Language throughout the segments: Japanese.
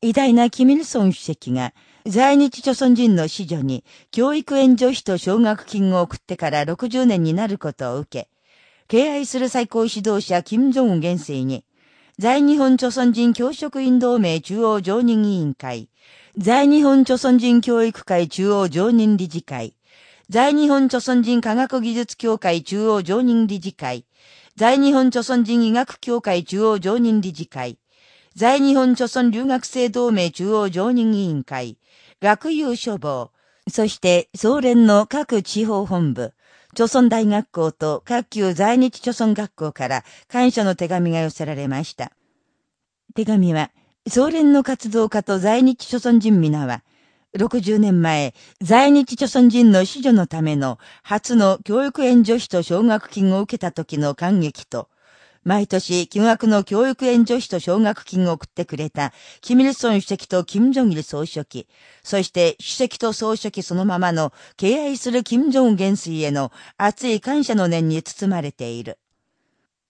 偉大なキミルソン主席が在日朝鮮人の子女に教育援助費と奨学金を送ってから60年になることを受け、敬愛する最高指導者金正恩元帥に、在日本朝鮮人教職員同盟中央常任委員会、在日本朝鮮人教育会中央常任理事会、在日本朝鮮人科学技術協会中央常任理事会、在日本朝鮮人医学協会中央常任理事会、在日本朝鮮留学生同盟中央常任委員会、学友書房、そして総連の各地方本部、朝鮮大学校と各級在日朝鮮学校から感謝の手紙が寄せられました。手紙は、総連の活動家と在日朝鮮人皆は、60年前、在日朝鮮人の子女のための初の教育援助費と奨学金を受けた時の感激と、毎年、巨額の教育援助費と奨学金を送ってくれた、キミルソン主席とキム・ジョンイル総書記、そして主席と総書記そのままの敬愛するキム・ジョン元帥への熱い感謝の念に包まれている。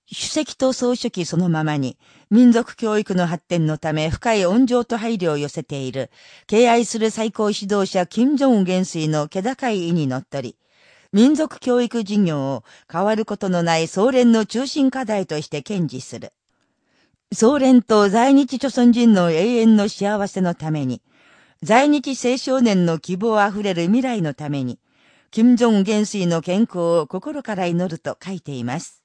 主席と総書記そのままに、民族教育の発展のため深い恩情と配慮を寄せている、敬愛する最高指導者金正恩元帥の気高い意にのっとり、民族教育事業を変わることのない総連の中心課題として堅持する。総連と在日朝鮮人の永遠の幸せのために、在日青少年の希望あふれる未来のために、金正恩元帥の健康を心から祈ると書いています。